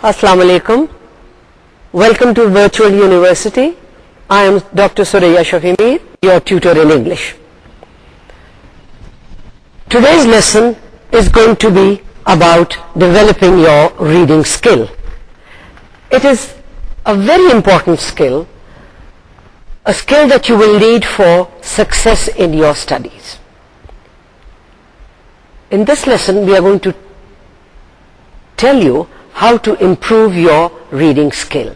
Assalamu alaikum. Welcome to Virtual University. I am Dr. Suraya Shafi Mir, your tutor in English. Today's lesson is going to be about developing your reading skill. It is a very important skill, a skill that you will need for success in your studies. In this lesson, we are going to tell you how to improve your reading skill.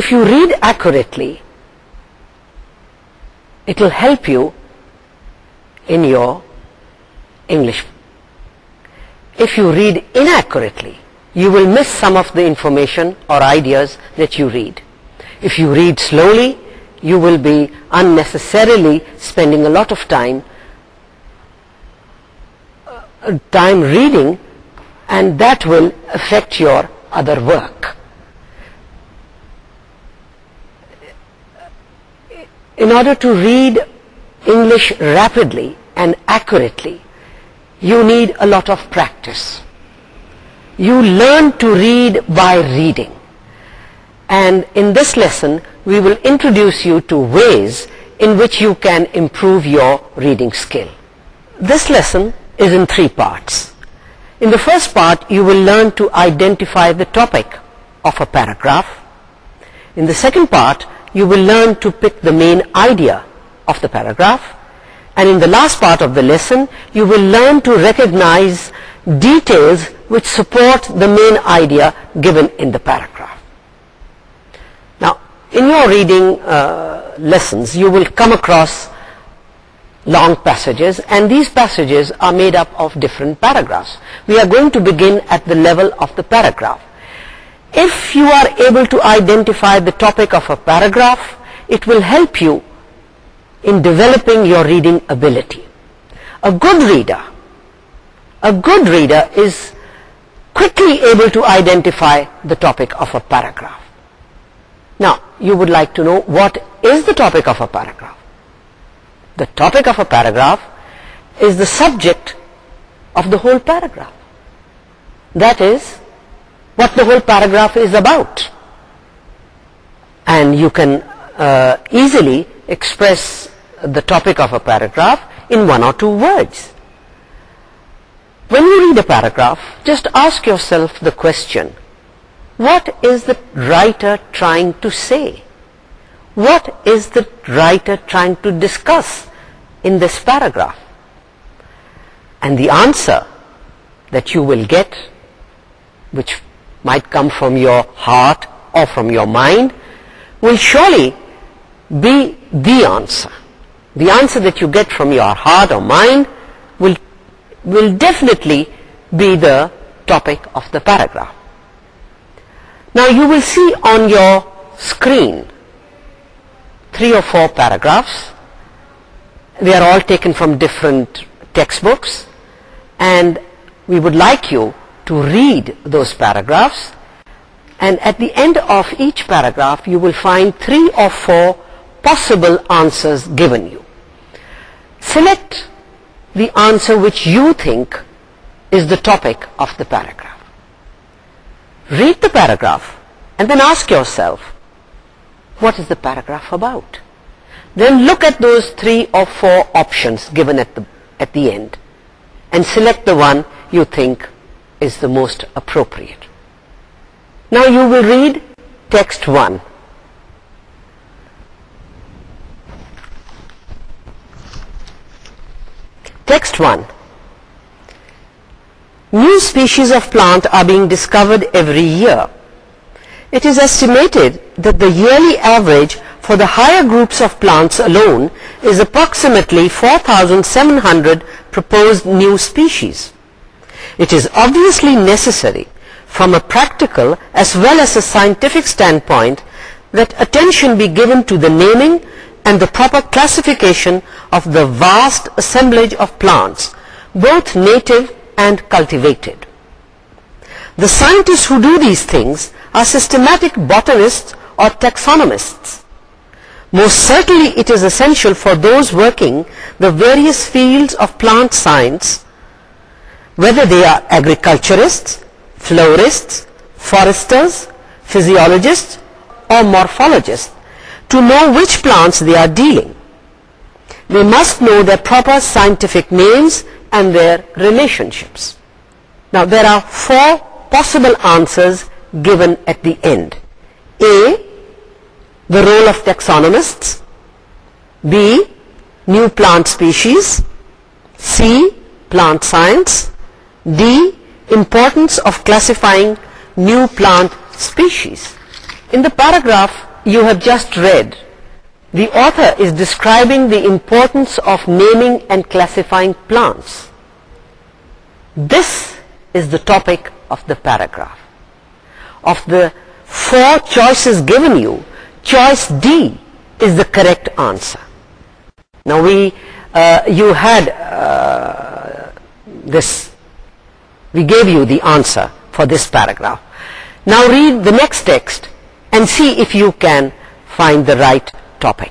If you read accurately, it will help you in your English. If you read inaccurately, you will miss some of the information or ideas that you read. If you read slowly, you will be unnecessarily spending a lot of time uh, reading and that will affect your other work. In order to read English rapidly and accurately, you need a lot of practice. You learn to read by reading. And in this lesson, we will introduce you to ways in which you can improve your reading skill. This lesson is in three parts. In the first part, you will learn to identify the topic of a paragraph. In the second part, you will learn to pick the main idea of the paragraph. And in the last part of the lesson, you will learn to recognize details which support the main idea given in the paragraph. Now, in your reading uh, lessons, you will come across long passages and these passages are made up of different paragraphs. We are going to begin at the level of the paragraph. If you are able to identify the topic of a paragraph, it will help you in developing your reading ability. A good reader, a good reader is quickly able to identify the topic of a paragraph. Now, you would like to know what is the topic of a paragraph the topic of a paragraph is the subject of the whole paragraph that is what the whole paragraph is about and you can uh, easily express the topic of a paragraph in one or two words when you read a paragraph just ask yourself the question what is the writer trying to say what is the writer trying to discuss in this paragraph and the answer that you will get which might come from your heart or from your mind will surely be the answer the answer that you get from your heart or mind will will definitely be the topic of the paragraph now you will see on your screen three or four paragraphs. They are all taken from different textbooks and we would like you to read those paragraphs and at the end of each paragraph you will find three or four possible answers given you. Select the answer which you think is the topic of the paragraph. Read the paragraph and then ask yourself what is the paragraph about then look at those three or four options given at the at the end and select the one you think is the most appropriate now you will read text 1 text 1 new species of plant are being discovered every year it is estimated that the yearly average for the higher groups of plants alone is approximately 4,700 proposed new species. It is obviously necessary from a practical as well as a scientific standpoint that attention be given to the naming and the proper classification of the vast assemblage of plants, both native and cultivated. The scientists who do these things are systematic botanists or taxonomists. Most certainly it is essential for those working the various fields of plant science, whether they are agriculturists, florists, foresters, physiologists or morphologists, to know which plants they are dealing. They must know their proper scientific names and their relationships. Now there are four possible answers given at the end. A the role of taxonomists b new plant species c plant science d importance of classifying new plant species in the paragraph you have just read the author is describing the importance of naming and classifying plants this is the topic of the paragraph of the four choices given you Choice D is the correct answer. Now uh, uh, we gave you the answer for this paragraph. Now read the next text and see if you can find the right topic.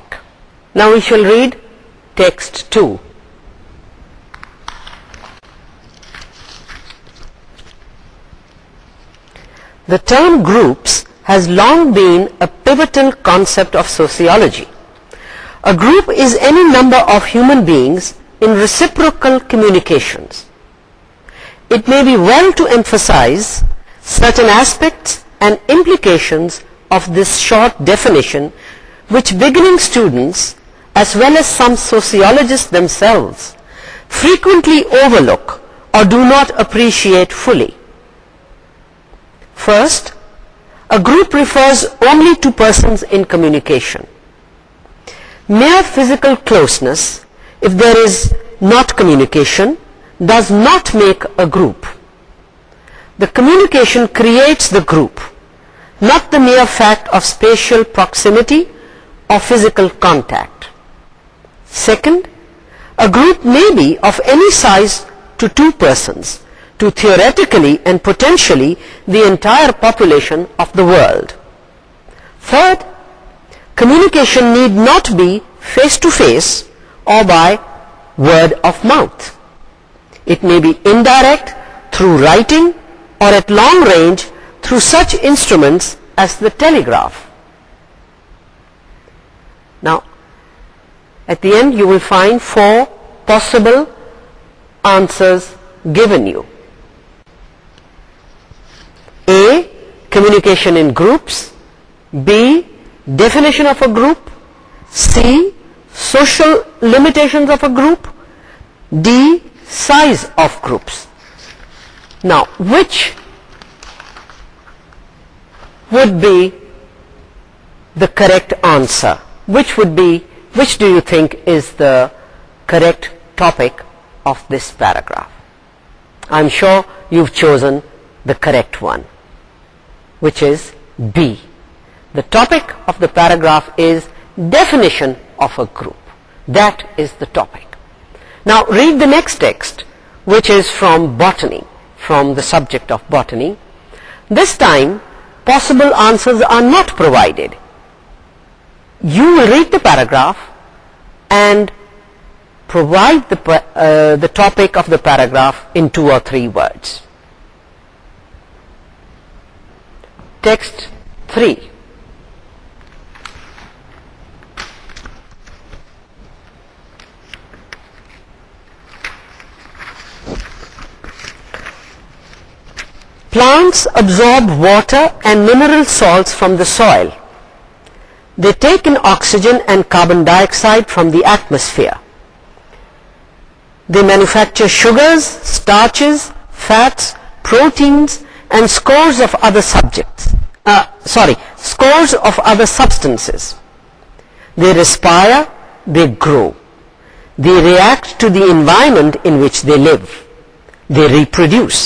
Now we shall read text 2. The term groups has long been a pivotal concept of sociology. A group is any number of human beings in reciprocal communications. It may be well to emphasize certain aspects and implications of this short definition which beginning students as well as some sociologists themselves frequently overlook or do not appreciate fully. First, a group refers only to persons in communication. Mere physical closeness, if there is not communication, does not make a group. The communication creates the group, not the mere fact of spatial proximity or physical contact. Second, a group may be of any size to two persons to theoretically and potentially the entire population of the world. Third, communication need not be face-to-face or by word of mouth. It may be indirect through writing or at long range through such instruments as the telegraph. Now, at the end you will find four possible answers given you. A. Communication in groups. B. Definition of a group. C. Social limitations of a group. D. Size of groups. Now, which would be the correct answer? Which do you think is the correct topic of this paragraph? I'm sure you've chosen the correct one which is B. The topic of the paragraph is definition of a group. That is the topic. Now read the next text which is from botany, from the subject of botany. This time possible answers are not provided. You will read the paragraph and provide the, uh, the topic of the paragraph in two or three words. text 3 plants absorb water and mineral salts from the soil they take in oxygen and carbon dioxide from the atmosphere they manufacture sugars starches fats proteins and scores of other subjects uh, sorry scores of other substances they respire they grow they react to the environment in which they live they reproduce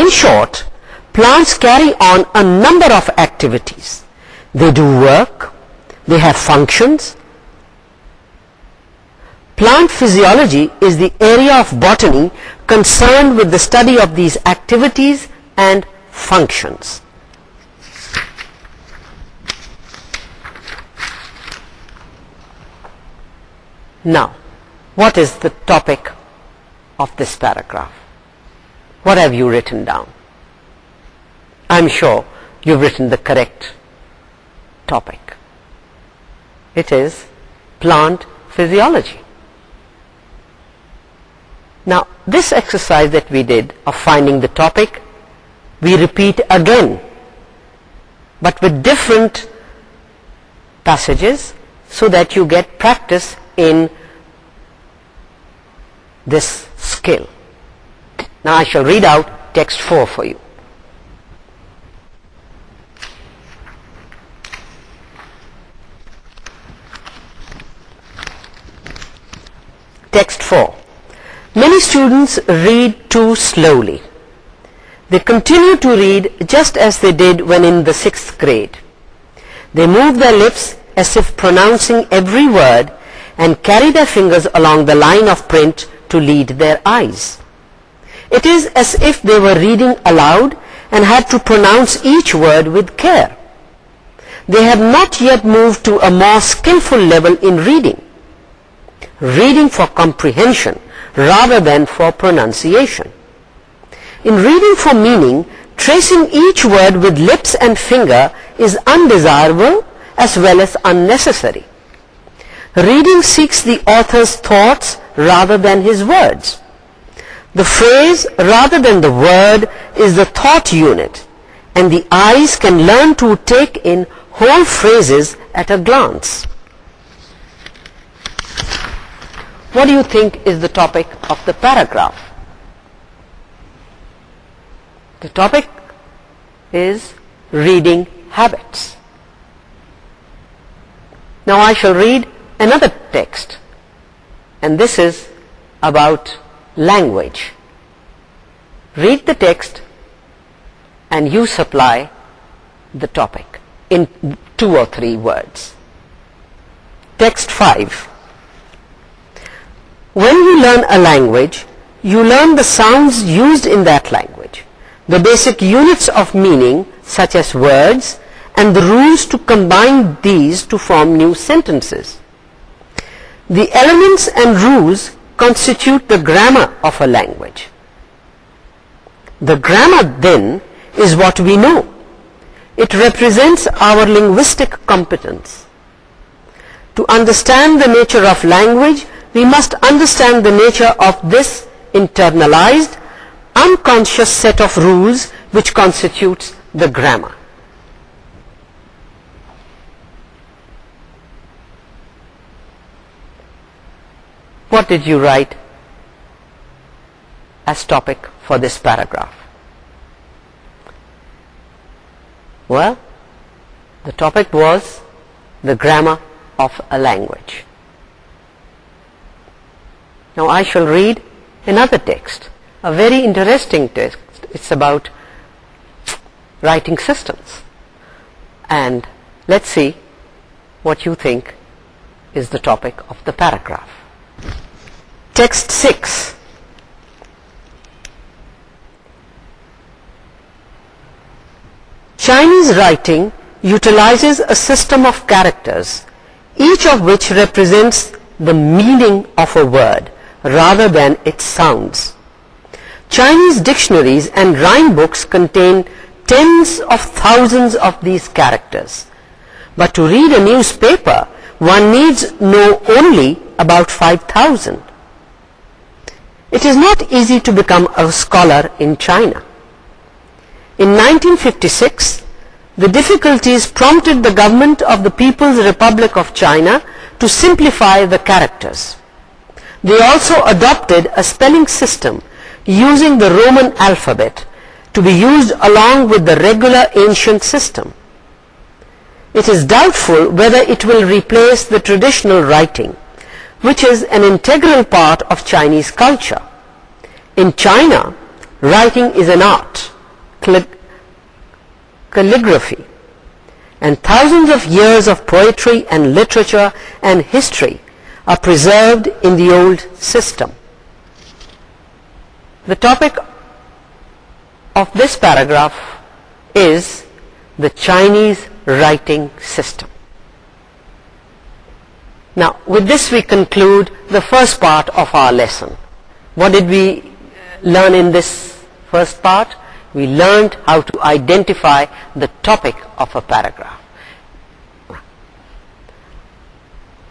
in short plants carry on a number of activities they do work they have functions Plant physiology is the area of botany concerned with the study of these activities and functions. Now, what is the topic of this paragraph? What have you written down? I'm sure you've written the correct topic. It is plant physiology. Now, this exercise that we did of finding the topic, we repeat again, but with different passages, so that you get practice in this skill. Now, I shall read out text 4 for you. Text 4. Many students read too slowly. They continue to read just as they did when in the sixth grade. They move their lips as if pronouncing every word and carry their fingers along the line of print to lead their eyes. It is as if they were reading aloud and had to pronounce each word with care. They have not yet moved to a more skillful level in reading. Reading for comprehension rather than for pronunciation. In reading for meaning, tracing each word with lips and finger is undesirable as well as unnecessary. Reading seeks the author's thoughts rather than his words. The phrase rather than the word is the thought unit and the eyes can learn to take in whole phrases at a glance. what do you think is the topic of the paragraph? The topic is reading habits. Now I shall read another text and this is about language. Read the text and you supply the topic in two or three words. Text five when you learn a language you learn the sounds used in that language the basic units of meaning such as words and the rules to combine these to form new sentences the elements and rules constitute the grammar of a language the grammar then is what we know it represents our linguistic competence to understand the nature of language we must understand the nature of this internalized, unconscious set of rules which constitutes the grammar. What did you write as topic for this paragraph? Well, the topic was the grammar of a language. Now I shall read another text, a very interesting text. It's about writing systems. And let's see what you think is the topic of the paragraph. Text 6. Chinese writing utilizes a system of characters, each of which represents the meaning of a word rather than its sounds. Chinese dictionaries and rhyme books contain tens of thousands of these characters. But to read a newspaper, one needs know only about 5,000. It is not easy to become a scholar in China. In 1956, the difficulties prompted the government of the People's Republic of China to simplify the characters they also adopted a spelling system using the Roman alphabet to be used along with the regular ancient system. It is doubtful whether it will replace the traditional writing, which is an integral part of Chinese culture. In China, writing is an art, calligraphy, and thousands of years of poetry and literature and history are preserved in the old system. The topic of this paragraph is the Chinese writing system. Now, with this we conclude the first part of our lesson. What did we uh, learn in this first part? We learned how to identify the topic of a paragraph.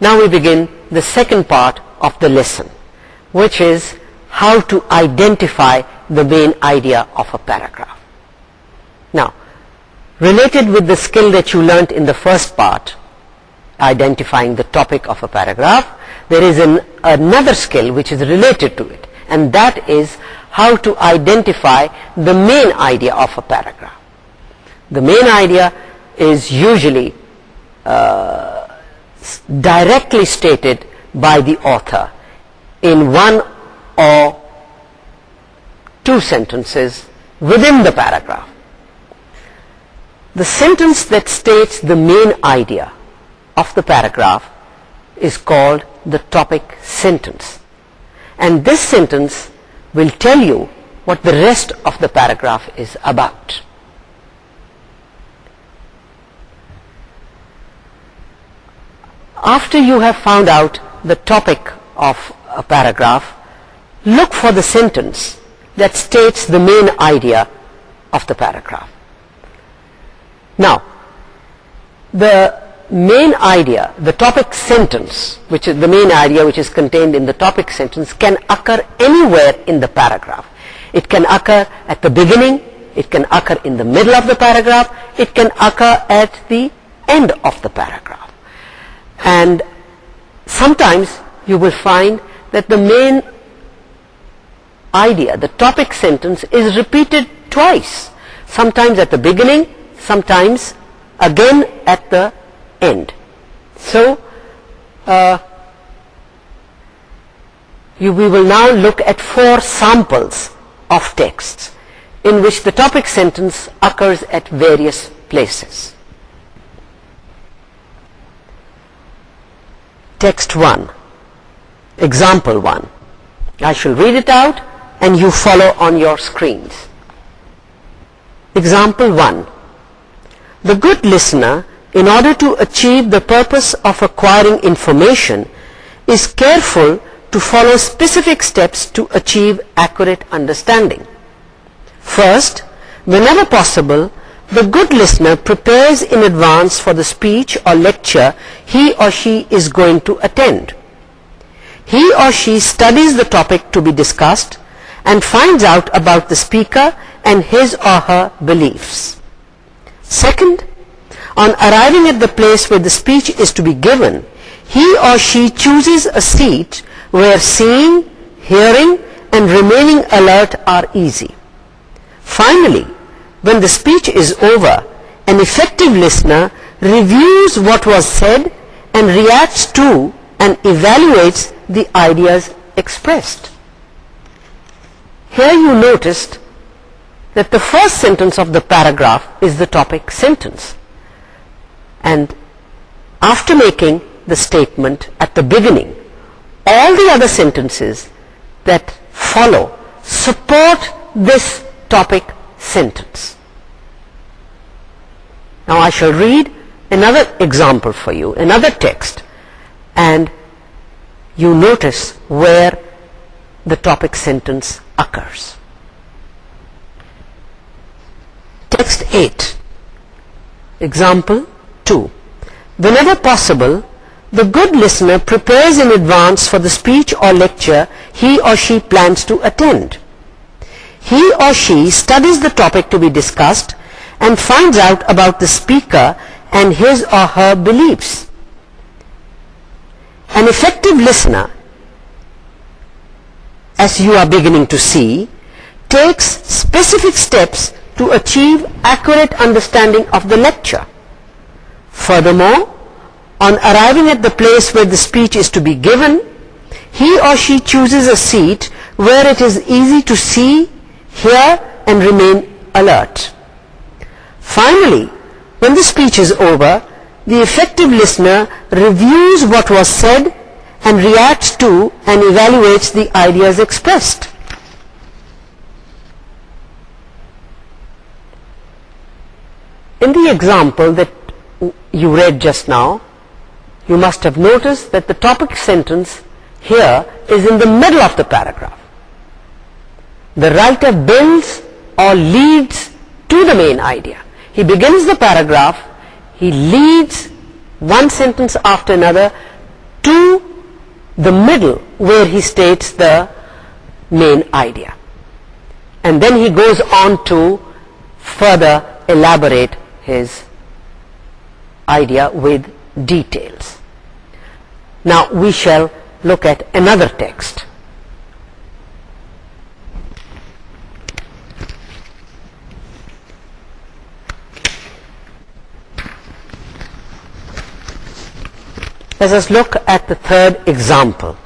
Now we begin the second part of the lesson, which is how to identify the main idea of a paragraph. Now, related with the skill that you learnt in the first part, identifying the topic of a paragraph, there is another skill which is related to it, and that is how to identify the main idea of a paragraph. The main idea is usually... Uh, directly stated by the author in one or two sentences within the paragraph. The sentence that states the main idea of the paragraph is called the topic sentence. And this sentence will tell you what the rest of the paragraph is about. After you have found out the topic of a paragraph, look for the sentence that states the main idea of the paragraph. Now, the main idea, the topic sentence, which is the main idea which is contained in the topic sentence, can occur anywhere in the paragraph. It can occur at the beginning, it can occur in the middle of the paragraph, it can occur at the end of the paragraph and sometimes you will find that the main idea the topic sentence is repeated twice sometimes at the beginning sometimes again at the end so uh, we will now look at four samples of texts in which the topic sentence occurs at various places text 1 example 1 I shall read it out and you follow on your screens example 1 the good listener in order to achieve the purpose of acquiring information is careful to follow specific steps to achieve accurate understanding first whenever possible the good listener prepares in advance for the speech or lecture he or she is going to attend. He or she studies the topic to be discussed and finds out about the speaker and his or her beliefs. Second, on arriving at the place where the speech is to be given, he or she chooses a seat where seeing, hearing and remaining alert are easy. Finally, when the speech is over, an effective listener reviews what was said and reacts to and evaluates the ideas expressed. Here you noticed that the first sentence of the paragraph is the topic sentence. And after making the statement at the beginning, all the other sentences that follow support this topic sentence. Now I shall read another example for you, another text, and you notice where the topic sentence occurs. Text 8, example 2. Whenever possible, the good listener prepares in advance for the speech or lecture he or she plans to attend he or she studies the topic to be discussed and finds out about the speaker and his or her beliefs. An effective listener, as you are beginning to see, takes specific steps to achieve accurate understanding of the lecture. Furthermore, on arriving at the place where the speech is to be given, he or she chooses a seat where it is easy to see hear and remain alert. Finally, when the speech is over, the effective listener reviews what was said and reacts to and evaluates the ideas expressed. In the example that you read just now, you must have noticed that the topic sentence here is in the middle of the paragraph the writer builds or leads to the main idea. He begins the paragraph, he leads one sentence after another to the middle where he states the main idea. And then he goes on to further elaborate his idea with details. Now we shall look at another text. Let us look at the third example.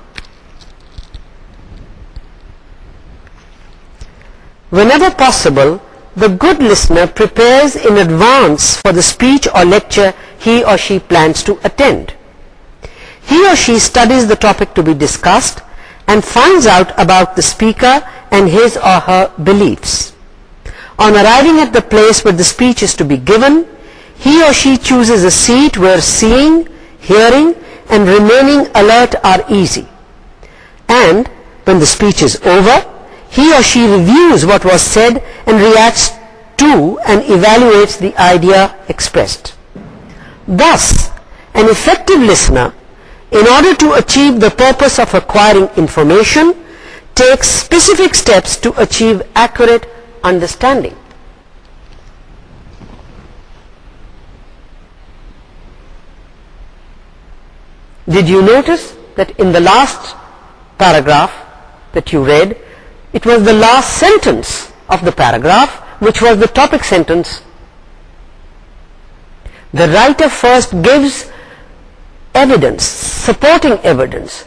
Whenever possible, the good listener prepares in advance for the speech or lecture he or she plans to attend. He or she studies the topic to be discussed and finds out about the speaker and his or her beliefs. On arriving at the place where the speech is to be given, he or she chooses a seat where seeing, hearing and remaining alert are easy. And when the speech is over, he or she reviews what was said and reacts to and evaluates the idea expressed. Thus, an effective listener, in order to achieve the purpose of acquiring information, takes specific steps to achieve accurate understanding. did you notice that in the last paragraph that you read it was the last sentence of the paragraph which was the topic sentence the writer first gives evidence supporting evidence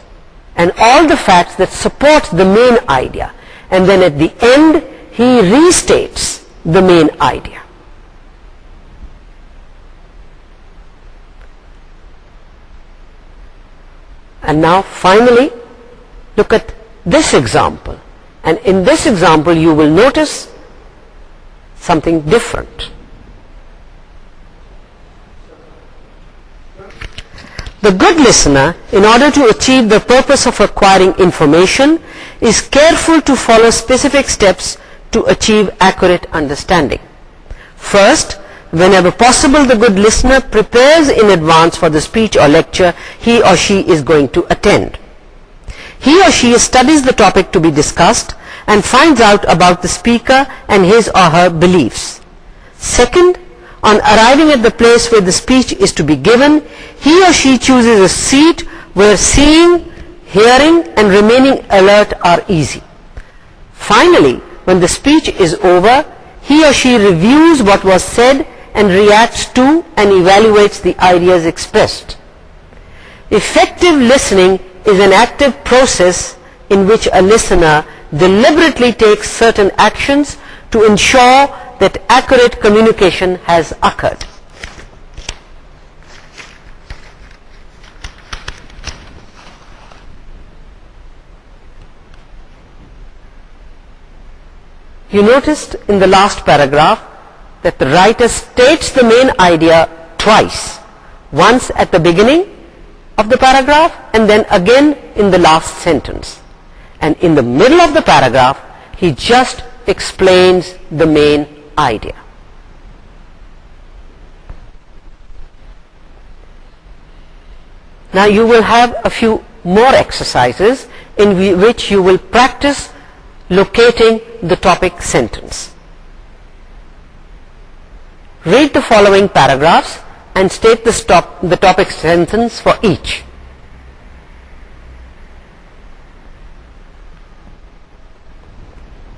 and all the facts that support the main idea and then at the end he restates the main idea And now finally, look at this example. And in this example you will notice something different. The good listener, in order to achieve the purpose of acquiring information, is careful to follow specific steps to achieve accurate understanding. First, whenever possible the good listener prepares in advance for the speech or lecture he or she is going to attend. He or she studies the topic to be discussed and finds out about the speaker and his or her beliefs. Second, on arriving at the place where the speech is to be given, he or she chooses a seat where seeing, hearing and remaining alert are easy. Finally, when the speech is over, he or she reviews what was said and reacts to and evaluates the ideas expressed. Effective listening is an active process in which a listener deliberately takes certain actions to ensure that accurate communication has occurred. You noticed in the last paragraph that the writer states the main idea twice once at the beginning of the paragraph and then again in the last sentence and in the middle of the paragraph he just explains the main idea now you will have a few more exercises in which you will practice locating the topic sentence read the following paragraphs and state the top the topic sentence for each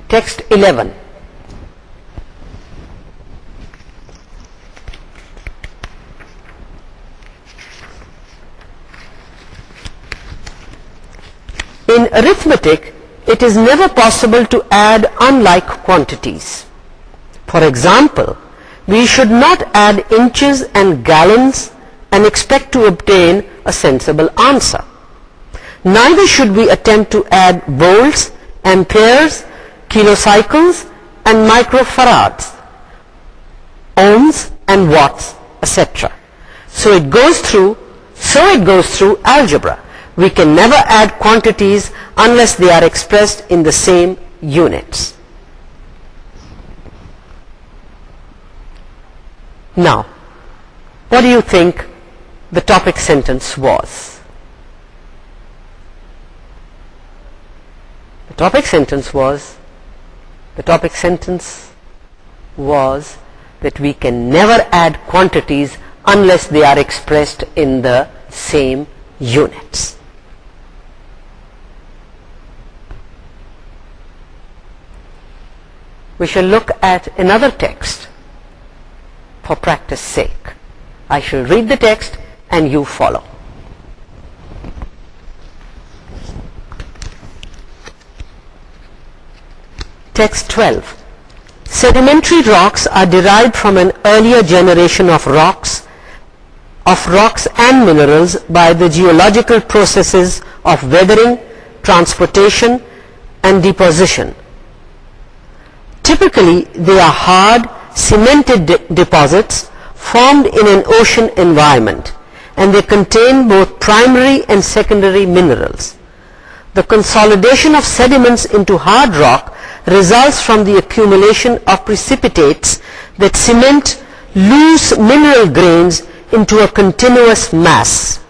text 11 In arithmetic, it is never possible to add unlike quantities. For example, we should not add inches and gallons and expect to obtain a sensible answer. Neither should we attempt to add volts, amperes, kilocycles and microfarads, ohms and watts, etc. So it goes through algebra. We can never add quantities unless they are expressed in the same units. Now, what do you think the topic sentence was? The topic sentence was, the topic sentence was that we can never add quantities unless they are expressed in the same units. We shall look at another text for practice sake. I shall read the text and you follow. Text 12. Sedimentary rocks are derived from an earlier generation of rocks of rocks and minerals by the geological processes of weathering, transportation and deposition. Typically they are hard cemented deposits formed in an ocean environment and they contain both primary and secondary minerals. The consolidation of sediments into hard rock results from the accumulation of precipitates that cement loose mineral grains into a continuous mass.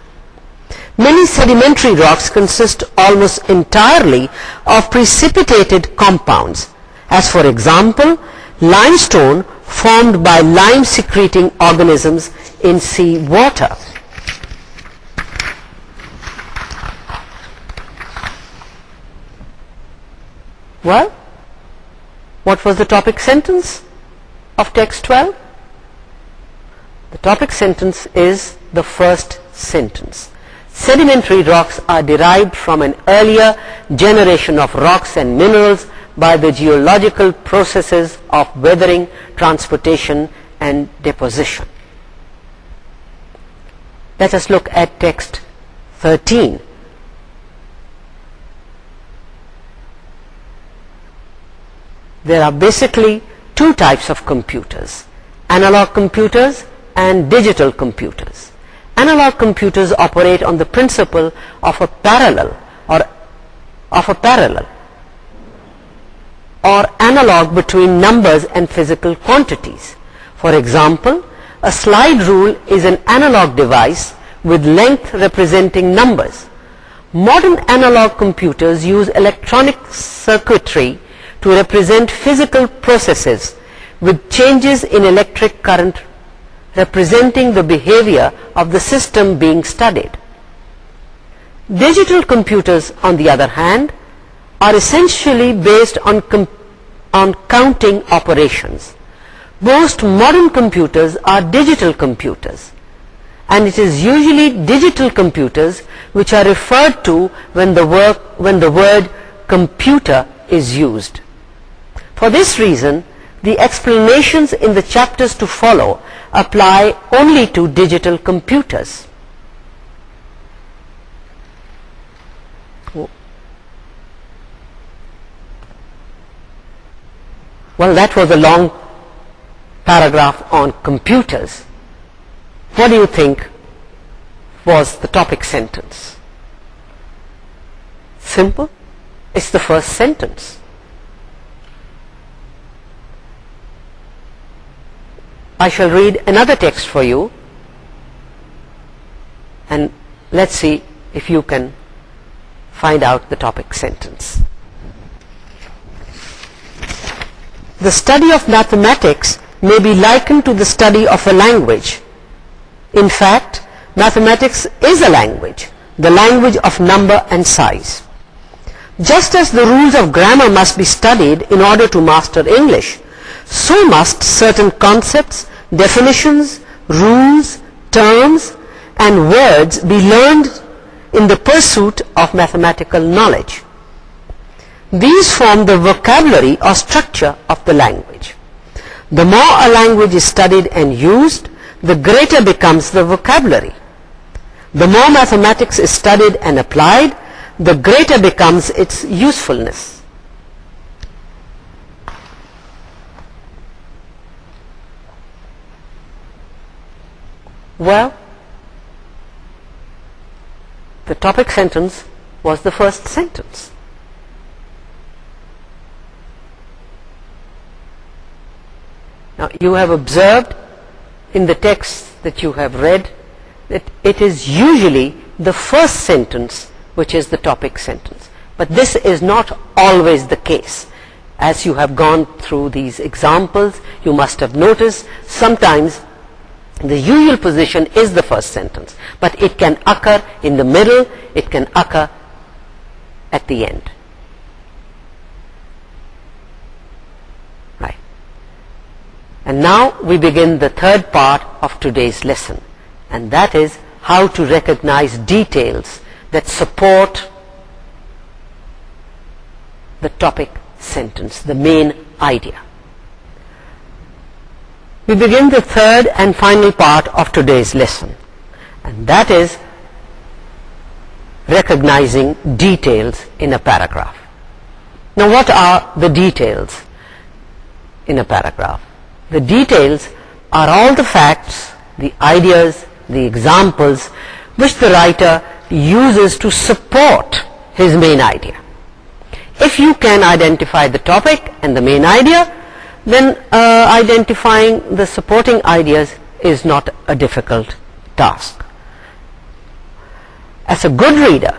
Many sedimentary rocks consist almost entirely of precipitated compounds. As for example, limestone formed by lime secreting organisms in sea water. Well, what was the topic sentence of text 12? The topic sentence is the first sentence. Sedimentary rocks are derived from an earlier generation of rocks and minerals by the geological processes of weathering, transportation and deposition. Let us look at text 13. There are basically two types of computers, analog computers and digital computers. Analog computers operate on the principle of a parallel or of a parallel or analog between numbers and physical quantities. For example, a slide rule is an analog device with length representing numbers. Modern analog computers use electronic circuitry to represent physical processes with changes in electric current representing the behavior of the system being studied. Digital computers, on the other hand, are essentially based on on counting operations. Most modern computers are digital computers and it is usually digital computers which are referred to when the work when the word computer is used. For this reason the explanations in the chapters to follow apply only to digital computers. well that was a long paragraph on computers what do you think was the topic sentence simple it's the first sentence I shall read another text for you and let's see if you can find out the topic sentence the study of mathematics may be likened to the study of a language. In fact, mathematics is a language, the language of number and size. Just as the rules of grammar must be studied in order to master English, so must certain concepts, definitions, rules, terms and words be learned in the pursuit of mathematical knowledge these form the vocabulary or structure of the language the more a language is studied and used the greater becomes the vocabulary the more mathematics is studied and applied the greater becomes its usefulness well the topic sentence was the first sentence Now you have observed in the texts that you have read that it is usually the first sentence which is the topic sentence. But this is not always the case. As you have gone through these examples, you must have noticed sometimes the usual position is the first sentence. But it can occur in the middle, it can occur at the end. And now we begin the third part of today's lesson. And that is how to recognize details that support the topic sentence, the main idea. We begin the third and final part of today's lesson. And that is recognizing details in a paragraph. Now what are the details in a paragraph? the details are all the facts, the ideas, the examples which the writer uses to support his main idea. If you can identify the topic and the main idea, then uh, identifying the supporting ideas is not a difficult task. As a good reader,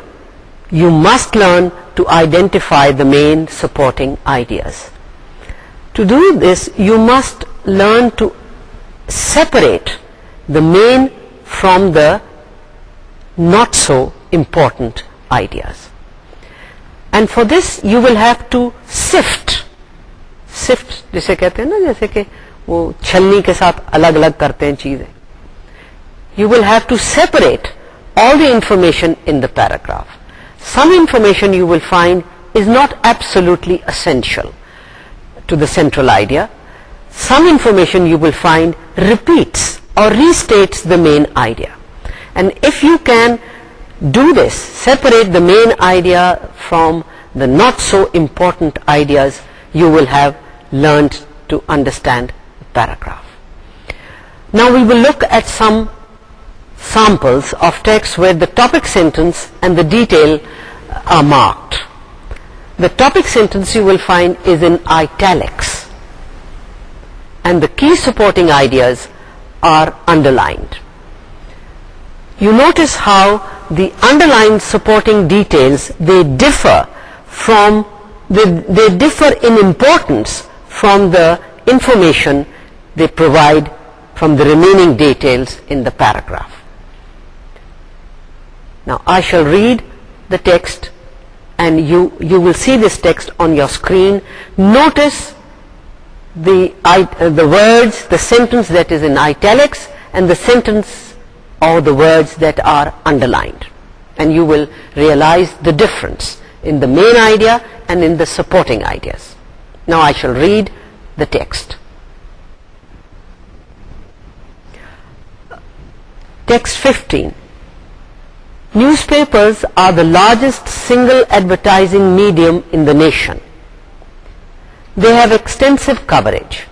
you must learn to identify the main supporting ideas. To do this, you must learn to separate the main from the not so important ideas and for this you will have to sift sift جسے کہتے ہیں نا جیسے کہ وہ چھلنی کے ساتھ الگ الگ کرتے ہیں چیزیں you will have to separate all the information in the paragraph some information you will find is not absolutely essential to the central idea some information you will find repeats or restates the main idea. And if you can do this, separate the main idea from the not so important ideas, you will have learned to understand the paragraph. Now we will look at some samples of text where the topic sentence and the detail are marked. The topic sentence you will find is in italics and the key supporting ideas are underlined. You notice how the underlined supporting details, they differ from they, they differ in importance from the information they provide from the remaining details in the paragraph. Now I shall read the text and you, you will see this text on your screen. Notice the, uh, the words, the sentence that is in italics and the sentence or the words that are underlined. And you will realize the difference in the main idea and in the supporting ideas. Now I shall read the text. Text 15. Newspapers are the largest single advertising medium in the nation they have extensive coverage.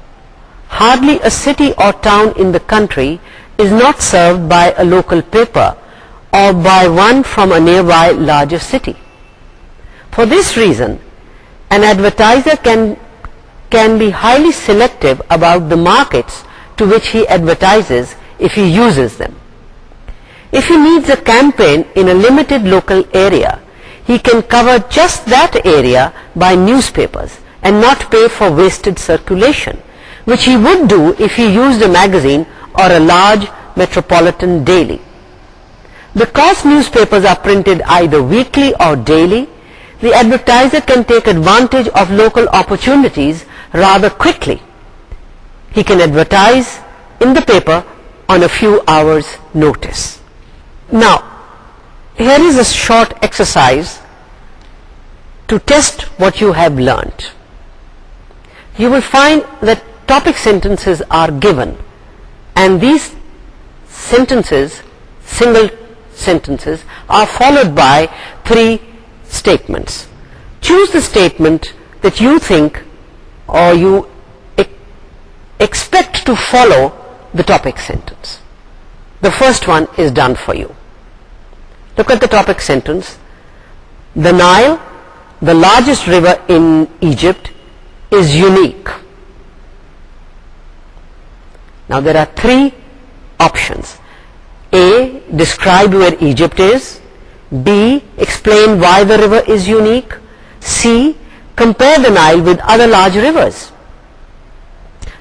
Hardly a city or town in the country is not served by a local paper or by one from a nearby larger city. For this reason, an advertiser can, can be highly selective about the markets to which he advertises if he uses them. If he needs a campaign in a limited local area, he can cover just that area by newspapers and not pay for wasted circulation, which he would do if he used a magazine or a large metropolitan daily. Because newspapers are printed either weekly or daily, the advertiser can take advantage of local opportunities rather quickly. He can advertise in the paper on a few hours notice. Now, here is a short exercise to test what you have learnt you will find that topic sentences are given and these sentences single sentences are followed by three statements choose the statement that you think or you expect to follow the topic sentence the first one is done for you look at the topic sentence the Nile the largest river in Egypt is unique. Now there are three options. A. Describe where Egypt is. B. Explain why the river is unique. C. Compare the Nile with other large rivers.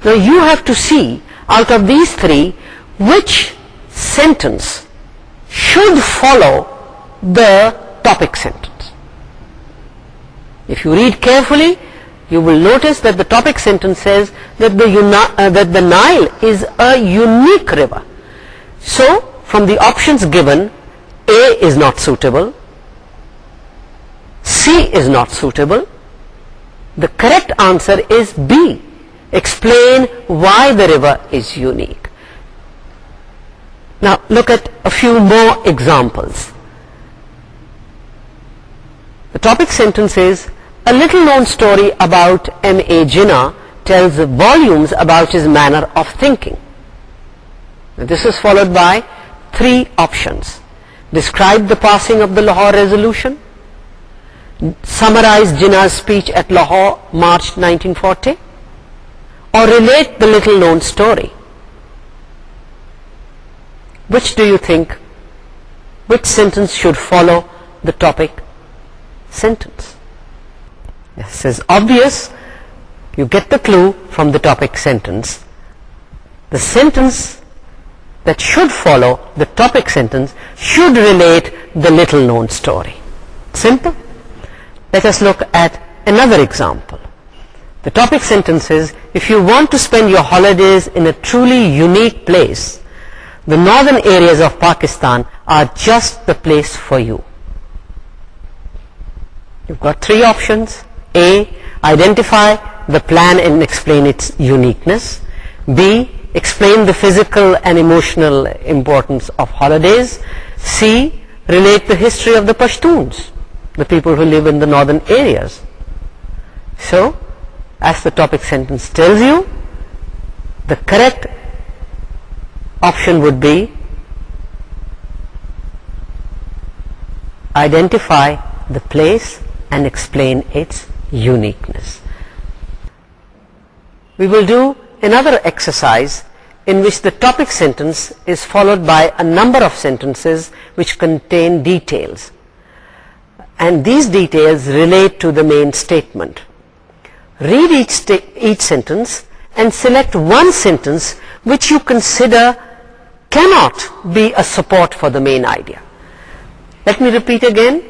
Now you have to see out of these three which sentence should follow the topic sentence. If you read carefully, you will notice that the topic sentence says uh, that the, Nile is a unique river. So, from the options given, A is not suitable, C is not suitable, the correct answer is B. Explain why the river is unique. Now, look at a few more examples. The topic sentence is, a little known story about M.A. Jinnah tells volumes about his manner of thinking. this is followed by three options. Describe the passing of the Lahore resolution. Summarize Jinnah's speech at Lahore, March 1940. Or relate the little known story. Which do you think, which sentence should follow the topic sentence? This is obvious. You get the clue from the topic sentence. The sentence that should follow the topic sentence should relate the little known story. Simple. Let us look at another example. The topic sentence is, if you want to spend your holidays in a truly unique place, the northern areas of Pakistan are just the place for you. You've got three options. A. Identify the plan and explain its uniqueness. B. Explain the physical and emotional importance of holidays. C. Relate the history of the Pashtuns, the people who live in the northern areas. So, as the topic sentence tells you, the correct option would be identify the place and explain its uniqueness. We will do another exercise in which the topic sentence is followed by a number of sentences which contain details. And these details relate to the main statement. Read each, each sentence and select one sentence which you consider cannot be a support for the main idea. Let me repeat again.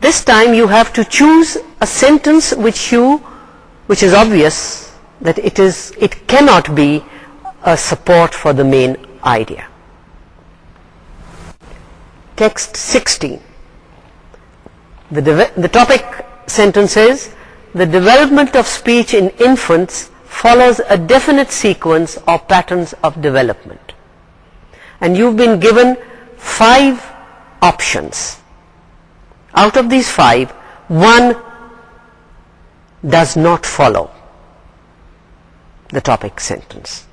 This time you have to choose a sentence which you which is obvious that it is it cannot be a support for the main idea text 16 the the topic sentence is the development of speech in infants follows a definite sequence or patterns of development and you've been given five options out of these five one does not follow the topic sentence.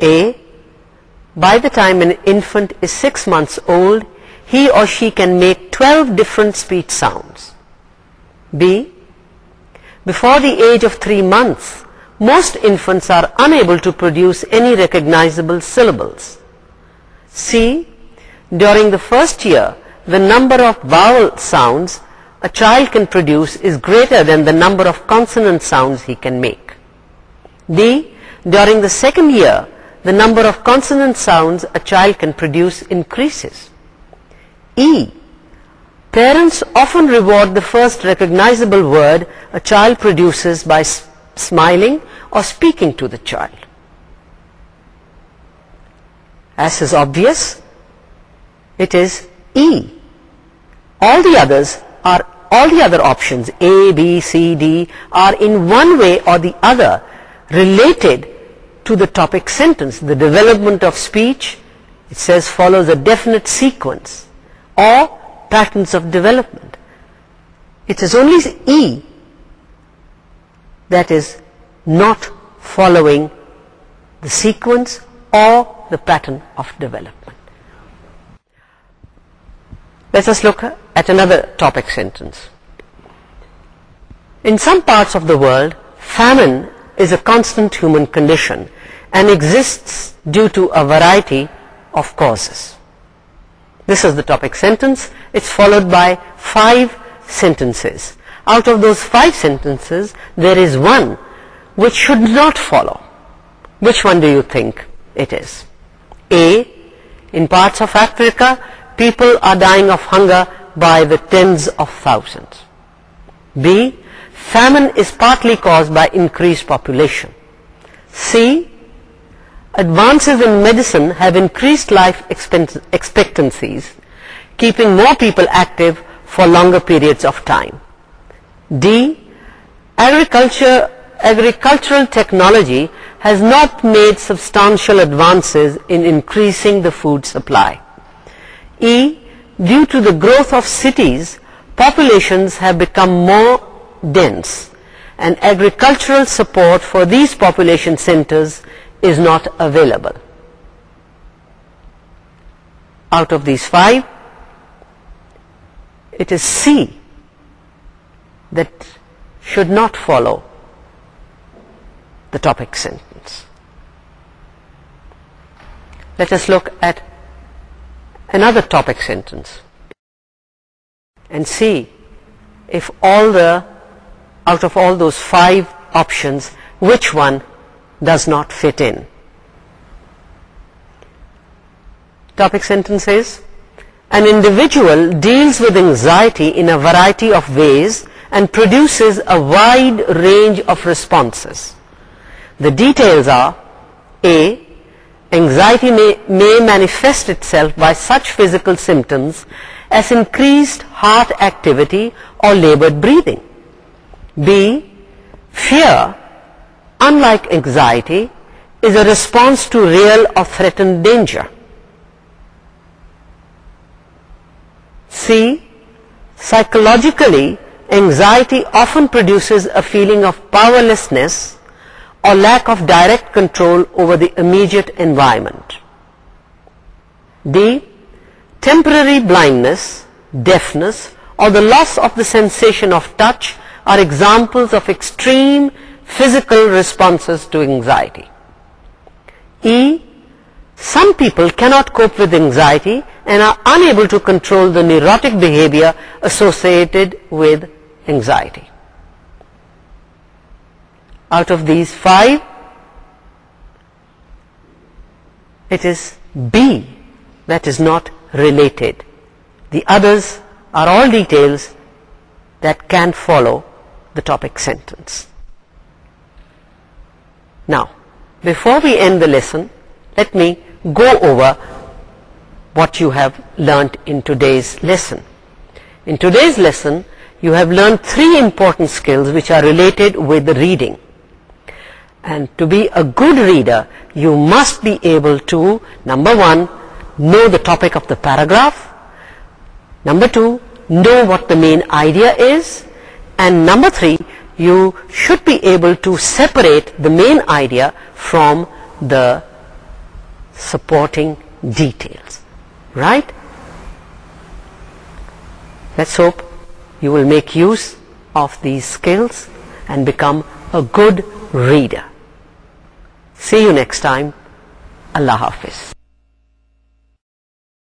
A. By the time an infant is six months old, he or she can make 12 different speech sounds. B. Before the age of three months, most infants are unable to produce any recognizable syllables. C. During the first year, the number of vowel sounds a child can produce is greater than the number of consonant sounds he can make. D. During the second year, the number of consonant sounds a child can produce increases. E. Parents often reward the first recognizable word a child produces by smiling or speaking to the child. As is obvious, it is E. All the others are all the other options A, B, C, D are in one way or the other related to the topic sentence the development of speech it says follows a definite sequence or patterns of development it is only E that is not following the sequence or the pattern of development let us look at another topic sentence. In some parts of the world, famine is a constant human condition and exists due to a variety of causes. This is the topic sentence. It's followed by five sentences. Out of those five sentences, there is one which should not follow. Which one do you think it is? A. In parts of Africa, people are dying of hunger by the tens of thousands. B. Famine is partly caused by increased population. C. Advances in medicine have increased life expectancies, keeping more people active for longer periods of time. D. agricultural technology has not made substantial advances in increasing the food supply. E due to the growth of cities, populations have become more dense and agricultural support for these population centers is not available. Out of these five, it is C that should not follow the topic sentence. Let us look at another topic sentence and see if all the out of all those five options which one does not fit in topic sentences an individual deals with anxiety in a variety of ways and produces a wide range of responses the details are a Anxiety may, may manifest itself by such physical symptoms as increased heart activity or labored breathing. B. Fear, unlike anxiety, is a response to real or threatened danger. C. Psychologically, anxiety often produces a feeling of powerlessness or lack of direct control over the immediate environment. D. Temporary blindness, deafness, or the loss of the sensation of touch are examples of extreme physical responses to anxiety. E. Some people cannot cope with anxiety and are unable to control the neurotic behavior associated with anxiety. Out of these five, it is B that is not related. The others are all details that can follow the topic sentence. Now, before we end the lesson, let me go over what you have learned in today's lesson. In today's lesson, you have learned three important skills which are related with the reading and to be a good reader you must be able to number one know the topic of the paragraph number two know what the main idea is and number three you should be able to separate the main idea from the supporting details right let's hope you will make use of these skills and become a good reader see you next time اللہ حافظ